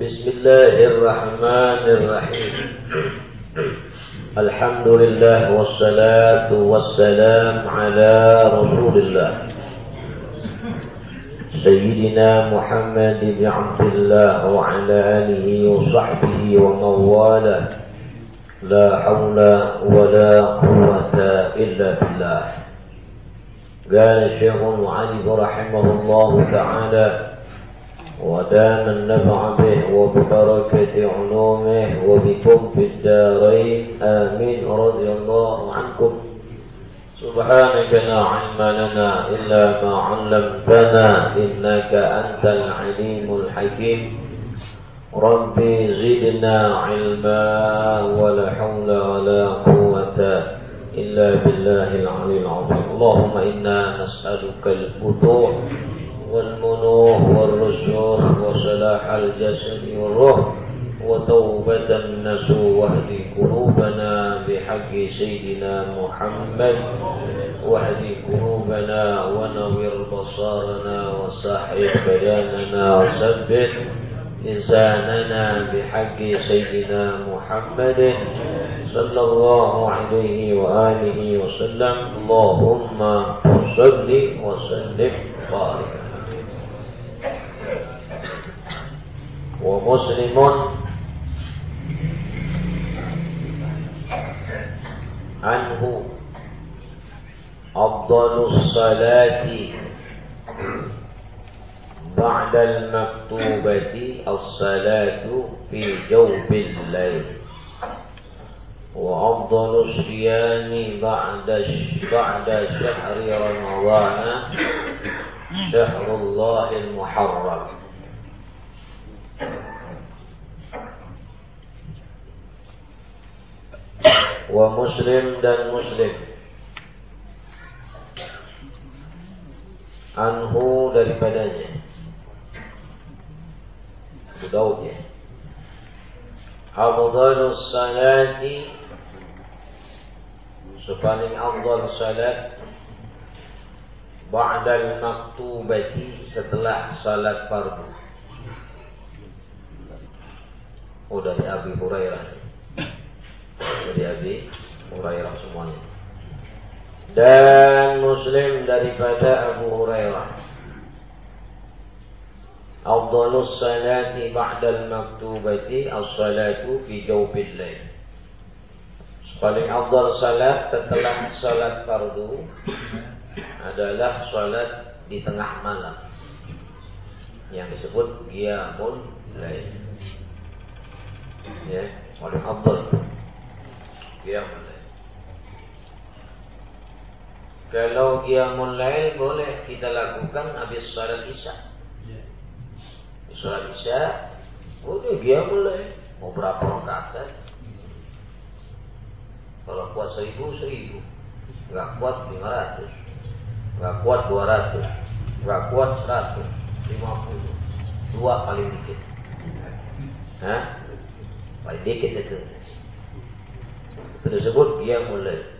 بسم الله الرحمن الرحيم. الحمد لله والصلاة والسلام على رسول الله. سيدنا محمد بن عبد الله وعلى آله وصحبه ومن والاه. لا حول ولا قوة إلا بالله. قال الشيخ المعلم رحمه الله تعالى ودام النفع به وببركة علومه وبكم في الدارين. آمين. رضي الله عنكم. سبحانك لا علم لنا إلا ما علمتنا إنك أنت العليم الحكيم. ربي زدنا علما ولا حول ولا قوة إلا بالله العلي العظيم. اللهم إنا نسألك الفتوح والمنوح وصلاح الجسد والروح وتوبة النسو واهدي قلوبنا بحق سيدنا محمد. واهدي قلوبنا ونور بصارنا وسحر بياننا وثبت لساننا بحق سيدنا محمد صلى الله عليه وآله وسلم. اللهم صل وسلم. وبارك ومسلم. عنه أفضل الصلاة بعد المكتوبة الصلاة في جوف الليل وأفضل الصيام بعد بعد شهر رمضان شهر الله المحرم. Wa muslim dan muslim. Anhu daripadanya. Abu Daud ya. Afdalus salati. Sepaling afdal salat. Ba'dal maktubati Setelah salat fardu. Oh dari Abi Hurairah dari Abi Hurairah semuanya. Dan Muslim daripada Abu Hurairah. Afdalus salati ba'dal maktubati as-salatu fi jawbil lail. Paling afdal salat setelah salat fardu adalah salat di tengah malam yang disebut qiyamul lail. Ya, paling afdal Qiyamul Lail. Kalau Qiyamul Lail boleh kita lakukan habis salat Isya. Di salat Isya boleh Qiyamul Lail. Mau berapa rakaat saja. Kalau kuat seribu, seribu. Enggak kuat lima ratus. Enggak kuat dua ratus. Enggak kuat seratus. Lima puluh. Dua paling dikit. Hah? Paling dikit itu tersebut dia mulai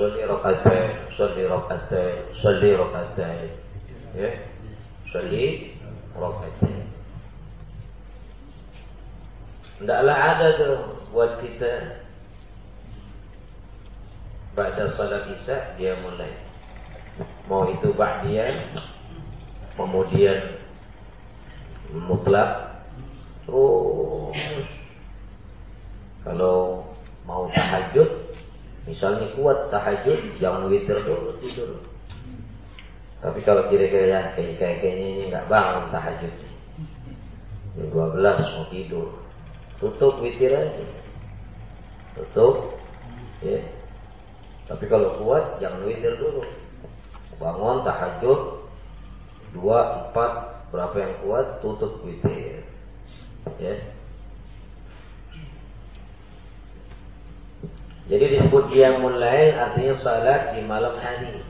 Salli rakatain, salli rakatain, salli rakatain. Ya. Salli rakatain. Tidaklah ada tuh buat kita pada salat Isya dia mulai. Mau itu ba'diyan kemudian mutlak terus kalau mau tahajud misalnya kuat tahajud jangan witir dulu tidur. Tapi kalau kira-kira ya kayak kayak kayaknya ini nggak bangun tahajud. Jam 12 mau tidur. Tutup witir aja. Tutup ya. Tapi kalau kuat jangan witir dulu. Bangun tahajud dua empat berapa yang kuat tutup witir. Ya Jadi disebut qiyamul lail artinya salat di malam hari.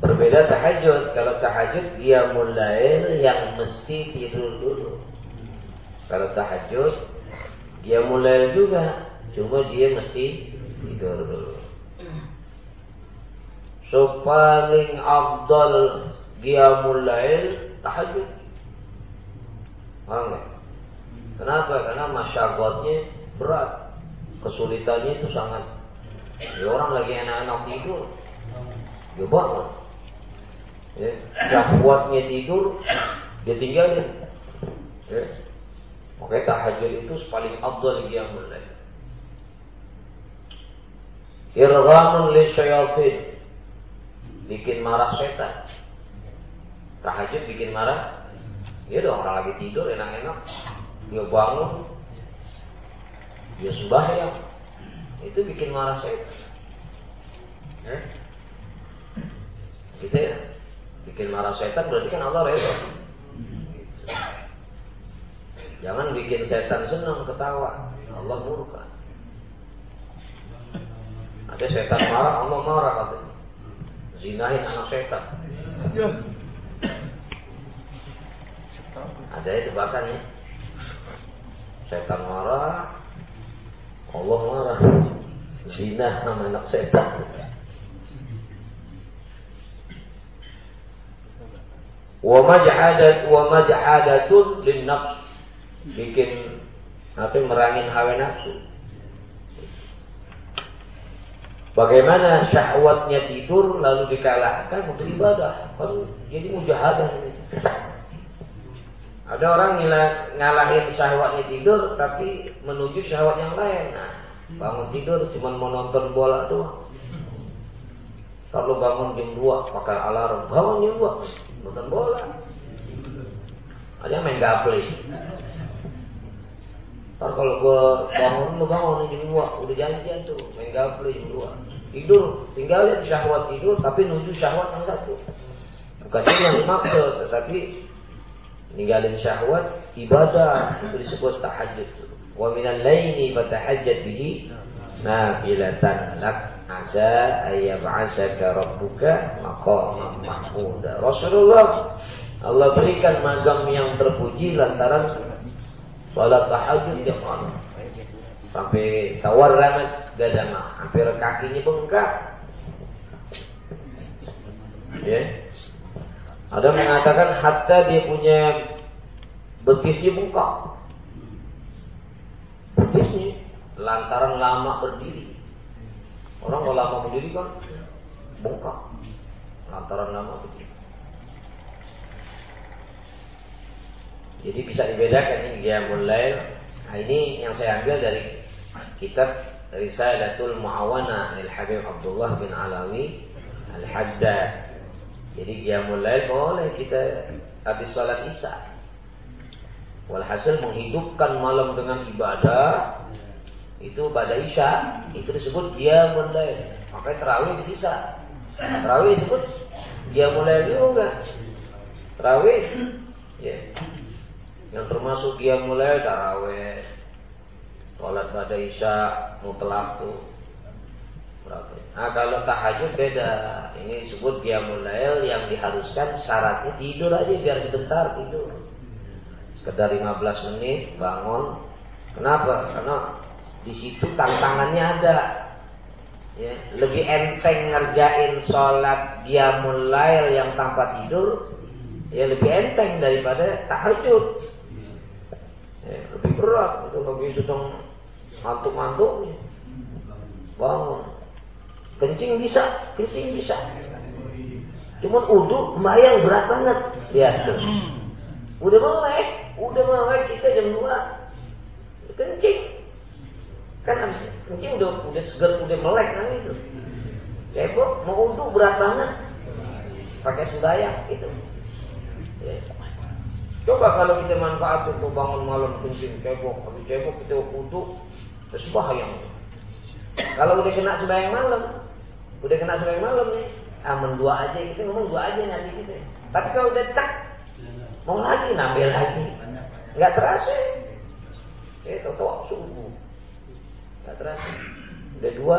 Berbeda tahajud. Kalau tahajud qiyamul lail yang mesti tidur dulu. Kalau tahajud qiyamul lail juga, cuma dia mesti tidur dulu. So paling abdal qiyamul lail tahajud. Paham Kenapa? Karena masyarakat berat. Kesulitannya itu sangat. Ya, orang lagi enak-enak tidur. Ya bangun. Ya, syahwatnya tidur, dia tinggalin. Ya. Makanya tahajud itu paling abdul qiyamul lail. Irghamun li syayatin. Bikin marah setan. Tahajud bikin marah. Ya dong orang lagi tidur enak-enak. Dia bangun. Dia sembahyang. Itu bikin marah setan. Eh? Gitu ya. Bikin marah setan berarti kan Allah rela. Jangan bikin setan senang ketawa. Allah murka. Ada setan marah, Allah marah katanya. Zinahin anak setan. Ada itu bahkan ya. Setan marah, Allah marah. Zina sama anak setan. Wa maj'adat wa maj'adatun lin nafs. Bikin apa merangin hawa nafsu. Bagaimana syahwatnya tidur lalu dikalahkan untuk ibadah. Kan jadi mujahadah. Ada orang ngalahin syahwatnya tidur tapi menuju syahwat yang lain. Nah, bangun tidur cuma mau nonton bola doang. Kalau bangun jam 2 pakai alarm, bangun jam 2 nonton bola. Ada yang main gaple. Ntar kalau gue bangun, lu bangun jam 2, udah janjian tuh main gaple jam 2 tidur tinggal lihat syahwat tidur tapi nuju syahwat yang satu bukan itu yang dimaksud tetapi ninggalin syahwat ibadah itu disebut tahajud. Wa minal laini fatahajjat bihi nafilatan. Lak asa ayyab'asaka rabbuka maqaman mahmuda. Rasulullah Allah berikan magam yang terpuji lantaran salat tahajud yang malam sampai tawar ramat mah hampir kakinya bengkak. Ya. Ada mengatakan hatta dia punya betisnya bengkak. Betisnya lantaran lama berdiri. Orang kalau lama berdiri kan bengkak. Lantaran lama berdiri. Jadi bisa dibedakan ini dia mulai. Nah, ini yang saya ambil dari kitab Risalatul Muawana Al Habib Abdullah bin Alawi Al Haddad. Jadi dia mulai boleh kita habis sholat isya. Walhasil menghidupkan malam dengan ibadah itu pada isya itu disebut dia mulai. Makanya terawih disisa. Terawih disebut dia mulai juga. Terawih ya. Yang termasuk dia mulai tarawih Sholat pada isya mutlak tuh berapa? Nah kalau tahajud beda. Ini disebut qiyamul lail yang diharuskan syaratnya tidur aja biar sebentar tidur. Sekedar 15 menit bangun. Kenapa? Karena di situ tantangannya ada. Ya, lebih enteng ngerjain sholat dia mulai yang tanpa tidur ya lebih enteng daripada tahajud ya, lebih berat itu lagi sedang ngantuk-ngantuk bangun kencing bisa kencing bisa. Cuma uduk bayang berat banget. Tuh udah melek udah melek kita jam dua. Kencing. Kan habis kencing udah udah seger udah melek kan itu. Cebok mau uduk berat banget. Pakai sembahyang itu ya. Coba kalau kita manfaat untuk bangun malam kencing cebok, habis cebok kita uduk, Terus bahaya. Kalau udah kena sembahyang malam, udah kena sembahyang malam nih, aman dua aja kita ngomong dua aja nanti kita. Tapi kalau udah tak, mau lagi nambah lagi, nggak terasa. Eh, tau subuh, nggak terasa. Udah dua,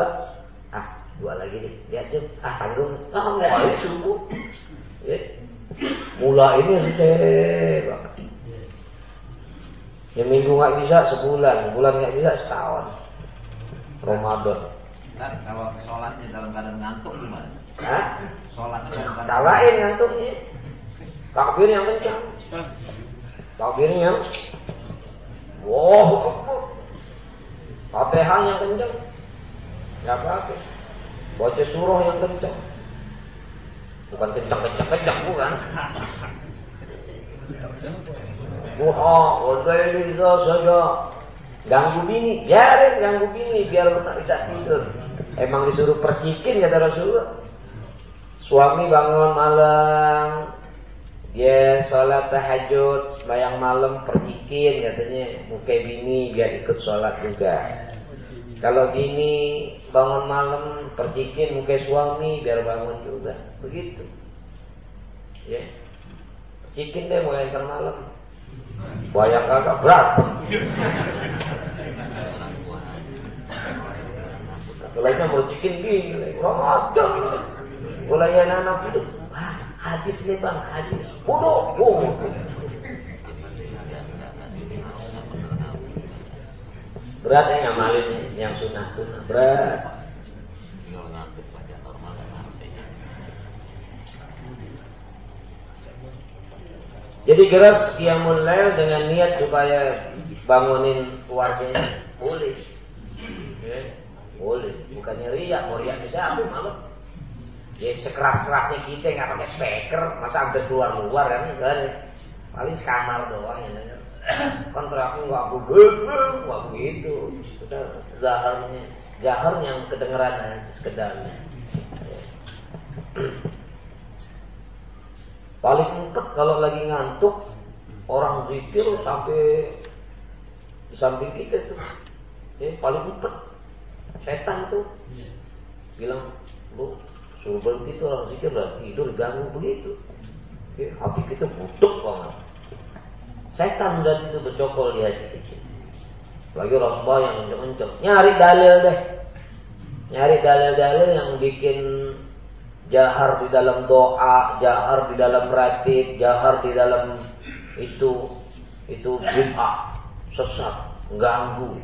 ah dua lagi nih, lihat tuh, ah tanggung, ah nggak ada subuh. Ya. Mula ini saya yang minggu nggak bisa sebulan, bulan nggak bisa setahun. Ramadan. Nah, kalau sholatnya dalam keadaan ngantuk gimana? Hah? Sholatnya dalam keadaan Kalain ngantuknya. Takbir yang kencang. Takbirnya yang wow. Fatihah yang kencang. Enggak apa-apa. Baca surah yang kencang. Bukan kencang-kencang kencang bukan. Duha, walaili saja. Ganggu bini, biarin ganggu bini biar bisa tidur. Emang disuruh percikin kata Rasulullah. Suami bangun malam, dia sholat tahajud, sembahyang malam percikin katanya muka bini biar ikut sholat juga. Kalau gini bangun malam percikin muka suami biar bangun juga. Begitu. Ya. Percikin deh mulai malam. Bayang kagak berat. Mulainya mercikin gini, Ramadan. Mulai anak-anak itu, hadis nih bang, hadis. Bodoh, bodoh. Berat ya ngamalin yang sunnah-sunnah. Berat. Jadi keras qiyamul lail dengan niat supaya bangunin keluarganya boleh. Ya, boleh. Bukannya riak, mau riak bisa aku malu. Ya sekeras-kerasnya kita nggak pakai speaker, masa hampir keluar-luar kan? Kan paling sekamar doang ya. Kontra aku nggak aku nggak begitu. Sudah zaharnya, zahar yang kedengeran sekedarnya. Ya. Paling empet kalau lagi ngantuk orang zikir sampai di samping kita tuh. Ya, paling empet. Setan tuh bilang, "Bu, suruh berhenti tuh orang zikir lah tidur ganggu begitu." Ya, hati kita butuh banget. Setan udah itu bercokol di hati kita. Lagi Rasulullah yang kenceng-kenceng. Nyari dalil deh. Nyari dalil-dalil yang bikin jahar di dalam doa, jahar di dalam ratib, jahar di dalam itu itu bid'ah, sesat, ganggu.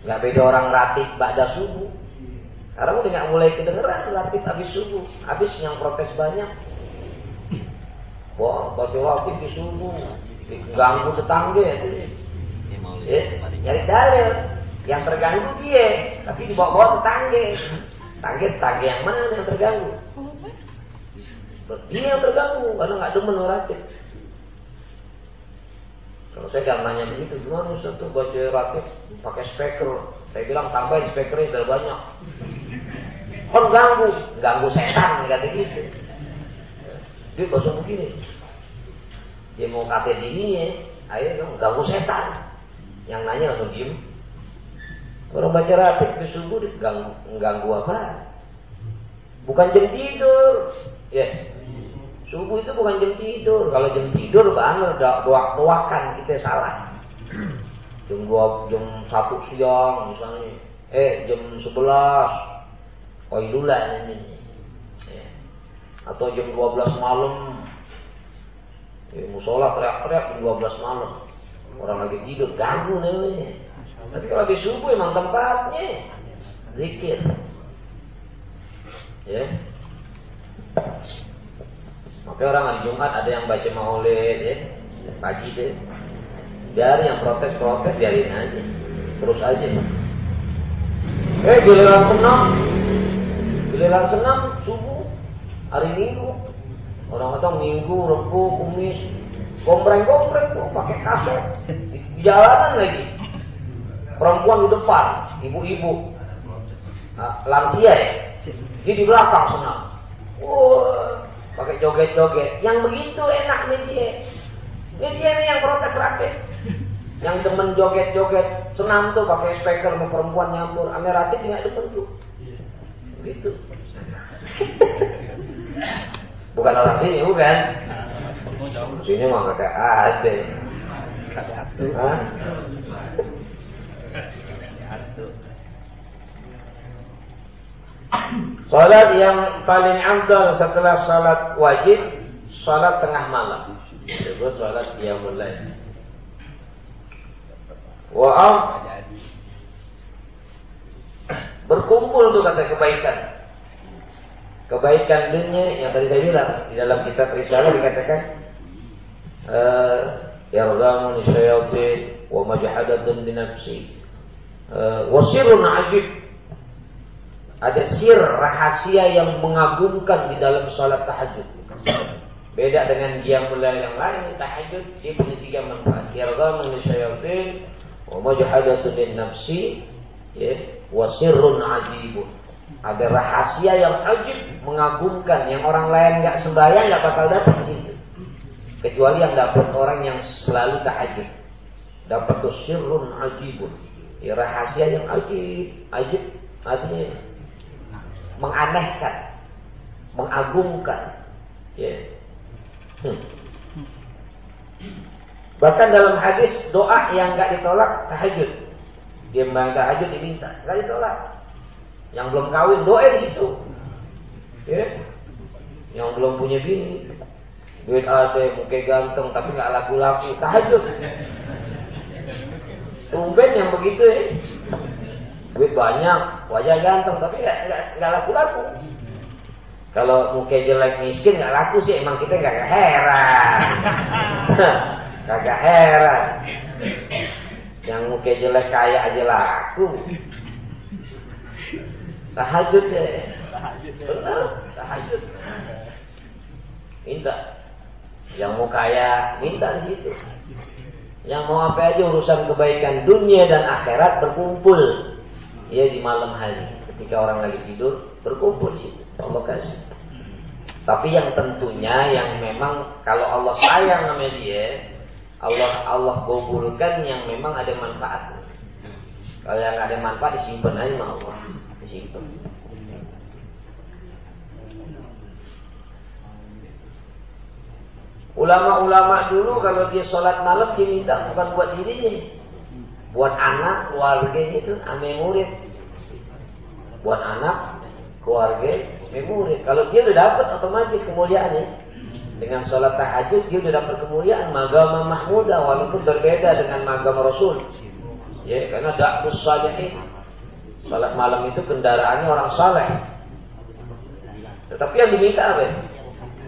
Nggak beda orang ratib pada subuh. Sekarang udah nggak mulai kedengeran ratib habis subuh, habis yang protes banyak. Wah, baca ratib di subuh, ganggu tetangga. Ya, nyari dalil. Yang terganggu dia, tapi dibawa-bawa tetangga. Target target yang mana yang terganggu? Dia yang terganggu karena nggak demen ratib. Kalau saya kan nanya begitu, gimana Ustaz tuh baca ratib pakai speaker? Saya bilang tambahin speakernya sudah banyak. Kan ganggu, ganggu setan kata gitu. Dia bahasa begini. Dia mau kata dini ya, ayo ganggu setan. Yang nanya langsung diem. Orang baca ratib di subuh ganggu, ganggu apa? Bukan jam tidur. Ya. Subuh itu bukan jam tidur. Kalau jam tidur kan udah doa doakan kita salah. Jam dua jam satu siang misalnya. Eh jam sebelas. Qailulah namanya. Ya. Atau jam dua belas malam. Ya, musola teriak-teriak jam dua belas malam. Orang lagi tidur ganggu namanya. Tapi kalau di subuh emang tempatnya zikir. Ya. Maka orang hari Jumat ada yang baca maulid ya, pagi deh. Dari yang protes-protes biarin aja. Terus aja. Eh giliran senam. Giliran senam subuh hari Minggu. Orang kata Minggu, Rebu, Kumis, kompreng-kompreng tuh pakai kaset di jalanan lagi perempuan di depan, ibu-ibu, nah, lansia ya, dia di belakang senang. Wah, pakai joget-joget. Yang begitu enak media. Media ini yang protes rakyat. Yang demen joget-joget senam tuh pakai speaker sama perempuan nyampur. Ameratif nggak demen tuh. Begitu. bukan orang sini, bukan. Sini mah kata ada. Hah? Salat yang paling afdal setelah salat wajib, salat tengah malam. Disebut salat qiyamul lail. Wa berkumpul tuh kata kebaikan. kebaikan dunia yang tadi saya bilang di dalam kitab risalah dikatakan eh yarzamu nisyayatin wa majhadatun di nafsi uh, wasirun ajib ada sir rahasia yang mengagumkan di dalam sholat tahajud beda dengan dia mulai yang lain tahajud dia punya tiga manfaat yarzamu nisyayatin wa majhadatun di nafsi ya wasirun ajibun ada rahasia yang ajib, mengagumkan, yang orang lain nggak sembahyang nggak bakal dapat di situ. Kecuali yang dapat orang yang selalu tahajud. Dapat tuh sirrun ajibun. Ya, rahasia yang ajib, ajib artinya menganehkan, mengagumkan. Ya. Hmm. Bahkan dalam hadis doa yang nggak ditolak tahajud. Dia memang tahajud diminta, nggak ditolak. Yang belum kawin doa di situ. Ya. Yang belum punya bini. Duit ada, muka ganteng tapi nggak laku-laku. Tahajud. Tumben yang begitu ya. Duit banyak, wajah ganteng tapi nggak laku-laku. Kalau muka jelek miskin nggak laku sih emang kita nggak heran. Kagak heran. Yang muka jelek kaya aja laku. Tahajud. Tahajud. Benar, tahajud. Minta. Yang mau kaya, minta di situ. Yang mau apa aja urusan kebaikan dunia dan akhirat berkumpul. Ya di malam hari. Ketika orang lagi tidur, berkumpul situ. Allah kasih. Tapi yang tentunya yang memang kalau Allah sayang sama dia, Allah Allah gobulkan yang memang ada manfaatnya. Kalau yang ada manfaat disimpan aja sama Allah disimpan. Ulama-ulama dulu kalau dia sholat malam dia minta bukan buat dirinya, buat anak, keluarganya itu, ame murid. Buat anak, keluarga, ame murid. Kalau dia udah dapat otomatis kemuliaannya. Dengan sholat tahajud dia udah dapat kemuliaan magama mahmudah walaupun berbeda dengan magama Rasul. Ya, karena dakwah salihin Salat malam itu kendaraannya orang saleh. Tetapi yang diminta apa?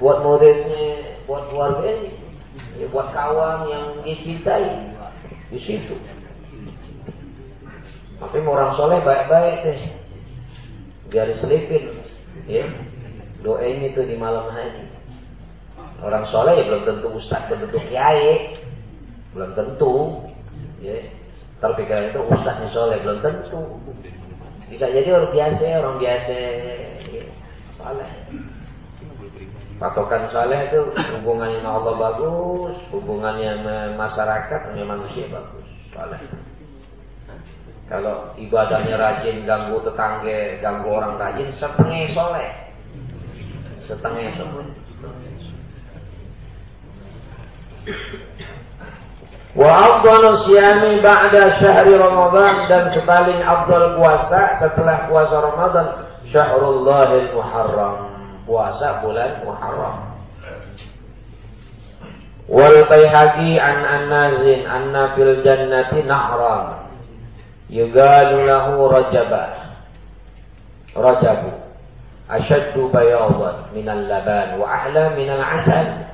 Buat muridnya, buat keluarganya, ya, buat kawan yang dicintai di situ. Tapi orang soleh baik-baik deh. Biar diselipin. Ya. Doain itu di malam hari. Orang soleh ya belum tentu ustaz, belum tentu kiai. Belum tentu. Ya. Terpikiran itu ustaznya soleh, belum tentu. Bisa jadi orang biasa, orang biasa saleh. Patokan saleh itu hubungannya sama Allah bagus, hubungannya sama masyarakat, sama manusia bagus. Saleh. Kalau ibadahnya rajin, ganggu tetangga, ganggu orang rajin, setengah soleh. Setengah soleh. Wa afdalu siyami ba'da syahri Ramadan dan sepaling afdal puasa setelah puasa Ramadan syahrullahil muharram. Puasa bulan Muharram. Wal Baihaqi an An-Nazin anna fil jannati nahran yugalu lahu rajaba rajabu ashaddu bayadan minal laban wa ahla minal asal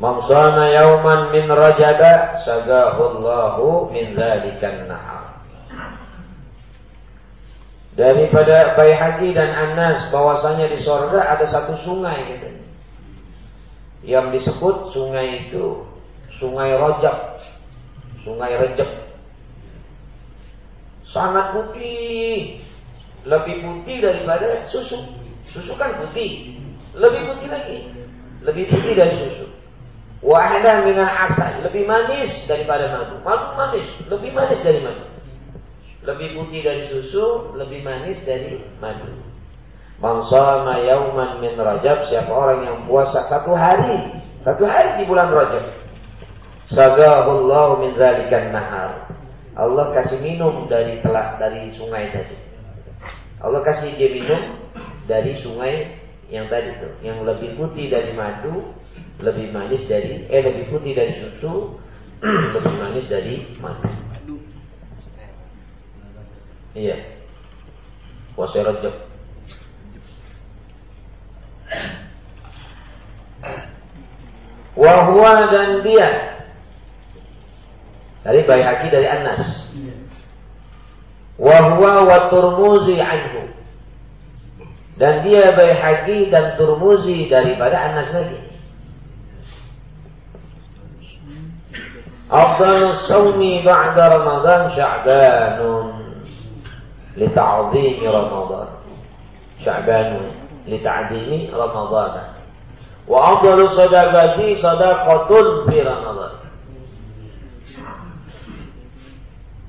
Man shama yauman min rajaba sagahullahu min dzalikan nahar. Daripada Baihaqi dan Anas bahwasanya di sorga ada satu sungai gitu. Yang disebut sungai itu sungai Rajab. Sungai Rajab. Sangat putih. Lebih putih daripada susu. Susu kan putih. Lebih putih lagi. Lebih putih dari susu. Wahda minal asal. Lebih manis daripada madu. Madu manis. Lebih manis dari madu. Lebih putih dari susu. Lebih manis dari madu. Man sama yauman min rajab. Siapa orang yang puasa satu hari. Satu hari di bulan rajab. Sagahullahu min zalikan nahar. Allah kasih minum dari telak dari sungai tadi. Allah kasih dia minum dari sungai yang tadi itu, yang lebih putih dari madu, lebih manis dari eh lebih putih dari susu, lebih manis dari madu. Iya. Puasa Rajab. Wahwa dan dia dari Baihaqi dari Anas. Wahwa wa Turmuzi anhu. Dan dia Baihaqi dan Turmuzi daripada Anas lagi. Afdal sawmi ba'da Ramadan Sya'banun lita'zimi Ramadan. Sya'banun lita'zimi Ramadan. Wa afdalu sadaqati sadaqatun fi Ramadan.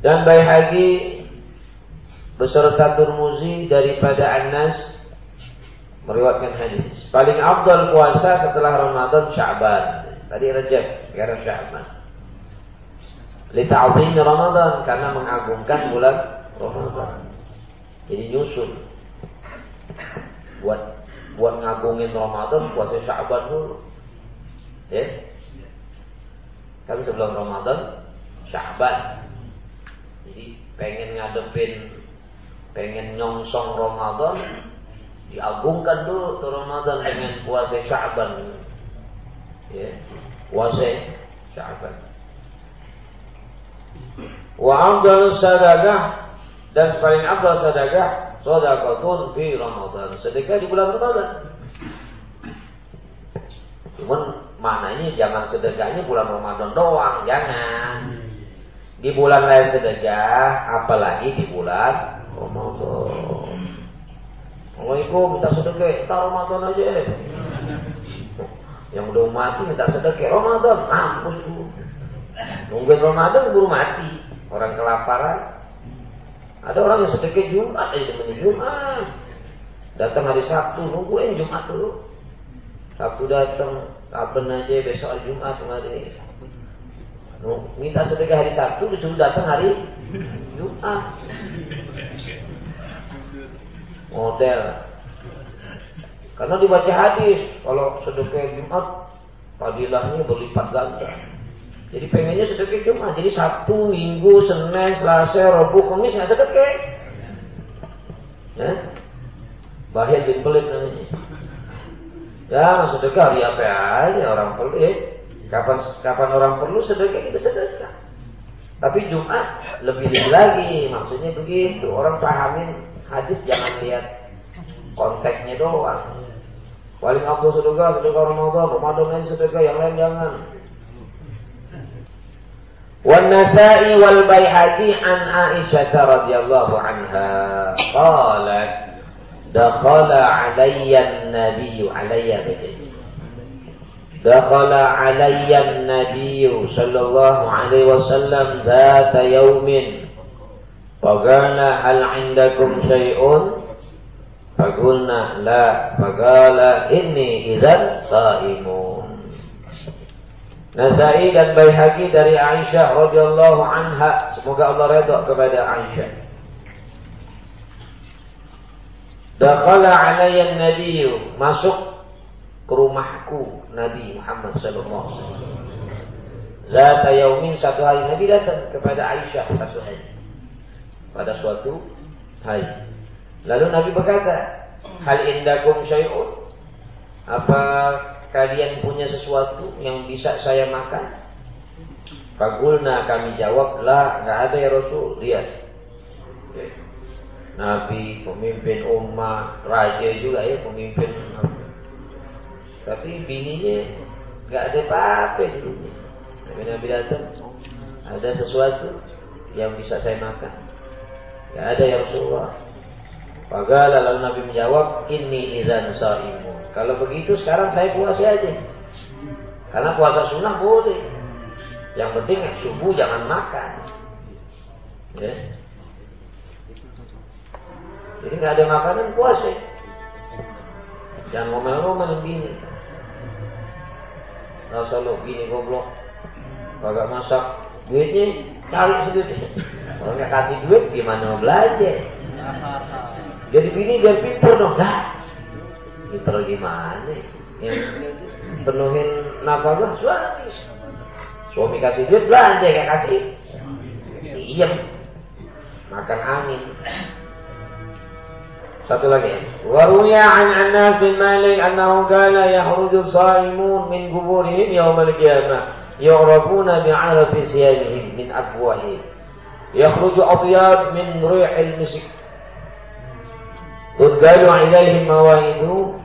Dan Baihaqi beserta Turmuzi daripada Anas meriwayatkan hadis. Paling afdal puasa setelah Ramadan Sya'ban. Tadi Rajab, sekarang Sya'ban. Lita'zim Ramadan karena mengagungkan bulan Ramadan. Jadi nyusul. Buat buat ngagungin Ramadan puasa Sya'ban dulu. Ya. Kan sebelum Ramadan Sya'ban. Jadi pengen ngadepin pengen nyongsong Ramadan diagungkan dulu tuh Ramadan dengan puasa Sya'ban. Ya. Puasa Sya'ban. Wa afdal sadaqah dan paling afdal sadaqah sadaqatun fi Ramadan. Sedekah di bulan Ramadan. Cuman maknanya jangan sedekahnya bulan Ramadan doang, jangan. Di bulan lain sedekah, apalagi di bulan Ramadan. Assalamualaikum, minta sedekah, kita Ramadan aja. Yang udah mati minta sedekah Ramadan, mampus lu. Nungguin Ramadan buru mati. Orang kelaparan. Ada orang yang sedekah Jumat aja demennya Jumat. Datang hari Sabtu, nungguin Jumat dulu. Sabtu datang, kapan aja besok hari Jumat Minta sedekah hari Sabtu disuruh datang hari Jumat. Model. Karena dibaca hadis, kalau sedekah Jumat, fadilahnya berlipat ganda. Jadi pengennya sedekah Jumat. Jadi Sabtu, Minggu, Senin, Selasa, Rabu, Kamis nggak sedekah. Ya? Bahaya bin pelit namanya. Ya, sedekah hari apa aja orang ya. Kapan kapan orang perlu sedekah kita sedekah. Tapi Jumat lebih lebih lagi, maksudnya begitu. Orang pahamin hadis jangan lihat konteksnya doang. Paling aku sedekah, sedekah Ramadan, Ramadan aja sedekah, yang lain jangan. Wan Nasa'i wal Baihaqi an Aisyah radhiyallahu anha qalat dakhala alayya an-nabiy alayya bi دخل علي النبي صلى الله عليه وسلم ذات يوم فقال هل عندكم شيء فقلنا لا فقال إني إذا صائم Nasai dan Baihaqi dari Aisyah radhiyallahu anha. Semoga Allah redha kepada Aisyah. Dakhala alayya Nabi masuk ke rumahku Nabi Muhammad sallallahu alaihi wasallam. Zata yaumin satu hari Nabi datang kepada Aisyah satu hari. Pada suatu hari. Lalu Nabi berkata, "Hal indakum syai'un?" Apa kalian punya sesuatu yang bisa saya makan? Fagulna kami jawab, lah nggak ada ya Rasul. Lihat. Nabi, pemimpin umat, raja juga ya pemimpin. Tapi bininya nggak ada apa-apa dulu. Nabi Nabi datang, ada sesuatu yang bisa saya makan. Nggak ada ya Rasulullah. Fagala lalu Nabi menjawab, ini izan sa'imu. Kalau begitu sekarang saya puasa aja. Karena puasa sunnah boleh. Yang penting subuh jangan makan. Ya. Jadi nggak ada makanan puasa. Jangan ngomel-ngomel Rasa lo gini goblok. Kagak masak duitnya cari sedikit. Kalau nggak kasih duit gimana mau belajar? Jadi bini biar pintar dong. Nah, pinter gimana yang penuhin nafkah suami suami kasih duit belanja kayak kasih iya makan angin Satu lagi. Waruya an Anas bin Malik annahu kana yakhruju shaimun min quburihim yawm al-qiyamah yu'rafuna bi'arafi min afwahihim. Yakhruju atyab min rihil misk. Tudgalu ilaihim mawaidu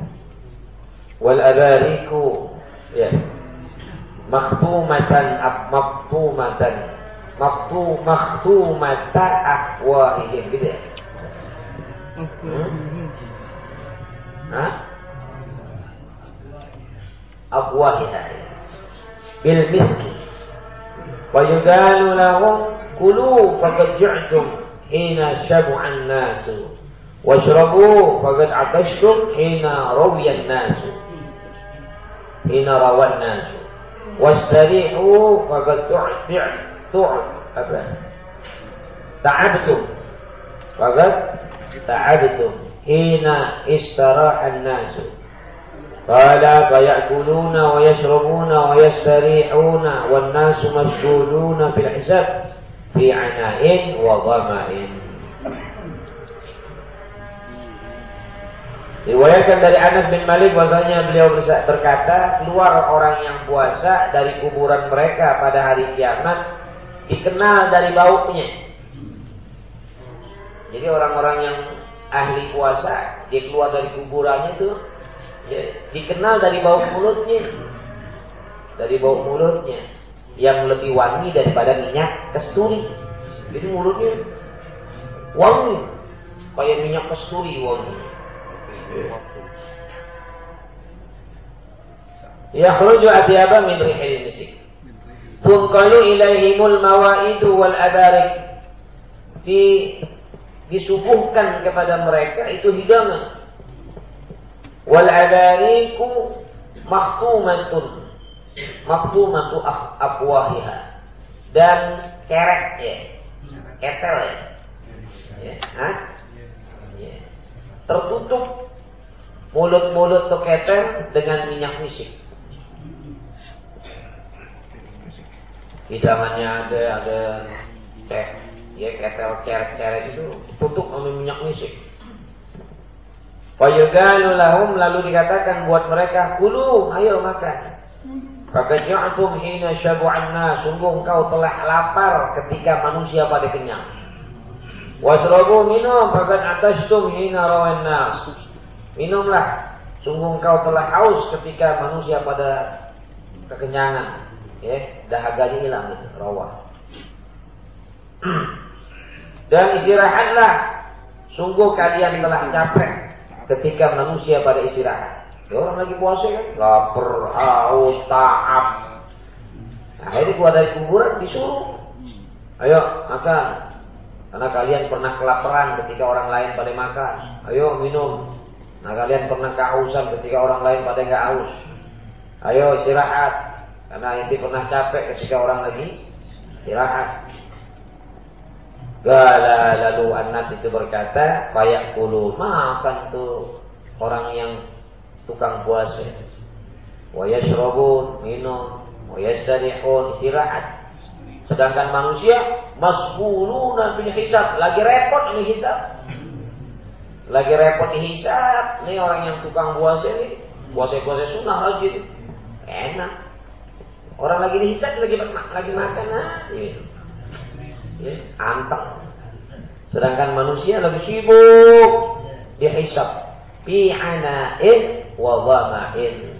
wal abariku ya makhtumatan ab makhtumatan makhtu makhtumata ahwaihim gitu ya hmm? Hah? abwahiha bil miski wa yudalu lahum kulu faqad ju'tum hina shab'an nasu washrabu faqad atashtum hina rawiyan nasu hina nasu. Faqad ta'abtum hina istaraha an-nasu. Qala fayakuluna wa yashrabuna wa yastarihuna wan nasu mashghuluna fil hisab fi ana'in wa dhama'in. Riwayatkan dari Anas bin Malik bahwasanya beliau berkata, keluar orang yang puasa dari kuburan mereka pada hari kiamat dikenal dari baunya. Jadi orang-orang yang ahli puasa, dia keluar dari kuburannya itu ya, dikenal dari bau mulutnya. Dari bau mulutnya yang lebih wangi daripada minyak kasturi. Jadi mulutnya wangi kayak minyak kasturi wangi. Ya khruju atyaba min rihil misik tunqalu ilaihimul mawaidu wal abarik di disuguhkan kepada mereka itu hidangan wal abariku maktumatun maktumatu afwahiha. Dan kerek ya ketel ya, ya. Ya. tertutup mulut-mulut tuh ketel dengan minyak misik hidangannya ada ada teh ya ketel ceret-ceret itu tutup oleh minyak misik Fayugalu lahum lalu dikatakan buat mereka kulu ayo makan. Fakaja'tum hina syabu'an nas sungguh engkau telah lapar ketika manusia pada kenyang. Wasrabu minum fakat atastum hina rawan nas. Minumlah sungguh engkau telah haus ketika manusia pada kekenyangan ya dahaganya hilang itu rawa dan istirahatlah. Sungguh kalian telah capek ketika manusia pada istirahat. Ya, orang lagi puasa kan? Lapar haus taab nah ini keluar dari kuburan disuruh. Ayo makan. Karena kalian pernah kelaparan ketika orang lain pada makan. Ayo minum. Nah kalian pernah kehausan ketika orang lain pada nggak haus. Ayo istirahat. Karena inti pernah capek ketika orang lagi istirahat. Gala lalu Anas itu berkata, payak kulu makan tuh orang yang tukang puasa. Wayashrabun minum, wayastarihun istirahat. Sedangkan manusia masbuluna bil hisab, lagi repot ini hisab. Lagi repot di hisab. Ini orang yang tukang puasa ini, puasa-puasa sunnah lagi. Enak. Orang lagi dihisap lagi lagi makan ah, ini. Ya, anteng. Sedangkan manusia lagi sibuk dihisap fi ana'in wa dhama'in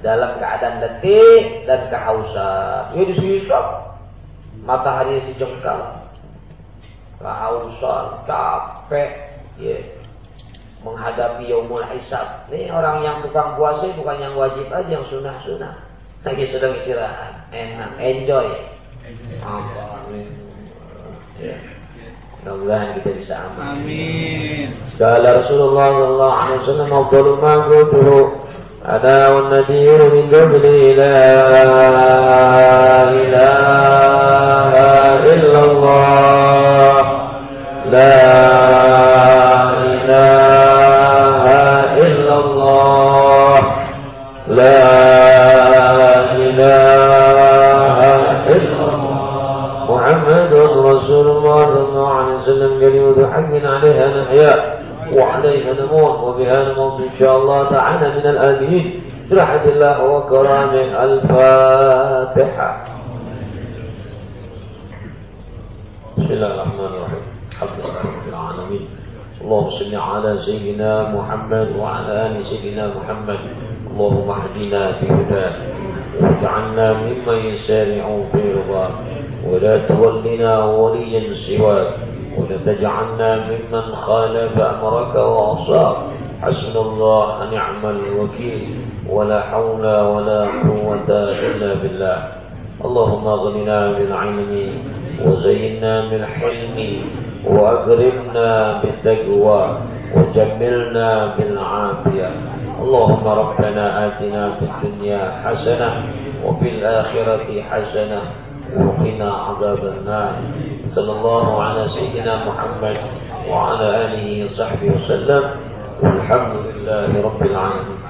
dalam keadaan letih dan kehausan. Ya dihisap matahari si jengkal. Kehausan, capek, ya menghadapi yaumul hisab. Ini orang yang tukang puasa bukan yang wajib aja, yang sunnah-sunnah lagi sedang istirahat, enak, enjoy. Apa? Mudah-mudahan kita bisa aman. Amin. Segala Rasulullah sallallahu alaihi wasallam afdalu ma qultuhu أنا والنذير من قبلي لا إله إلا الله لا إله إلا الله لا إله إلا الله محمد رسول عليه وسلم كلمة حق عليها نحيا وعليها نموت وبها نموت إن شاء الله تعالى من الآمنين. برحمة الله وكرامة الفاتحة. بسم الله الرحمن الرحيم. الحمد لله رب العالمين. اللهم صل على سيدنا محمد وعلى آل سيدنا محمد. اللهم اهدنا بهداك واجعلنا ممن يسارع في رضاك. ولا تولنا وليا سواك ولا تجعلنا ممن خالف أمرك وعصاك. حسبنا الله نعم الوكيل ولا حول ولا قوة إلا بالله. اللهم اغننا بالعلم وزينا بالحلم وأكرمنا بالتقوى وجملنا بالعافية. اللهم ربنا آتنا في الدنيا حسنة وفي الآخرة حسنة وقنا عذاب النار. صلى الله على سيدنا محمد وعلى آله وصحبه وسلم. والحمد لله رب العالمين.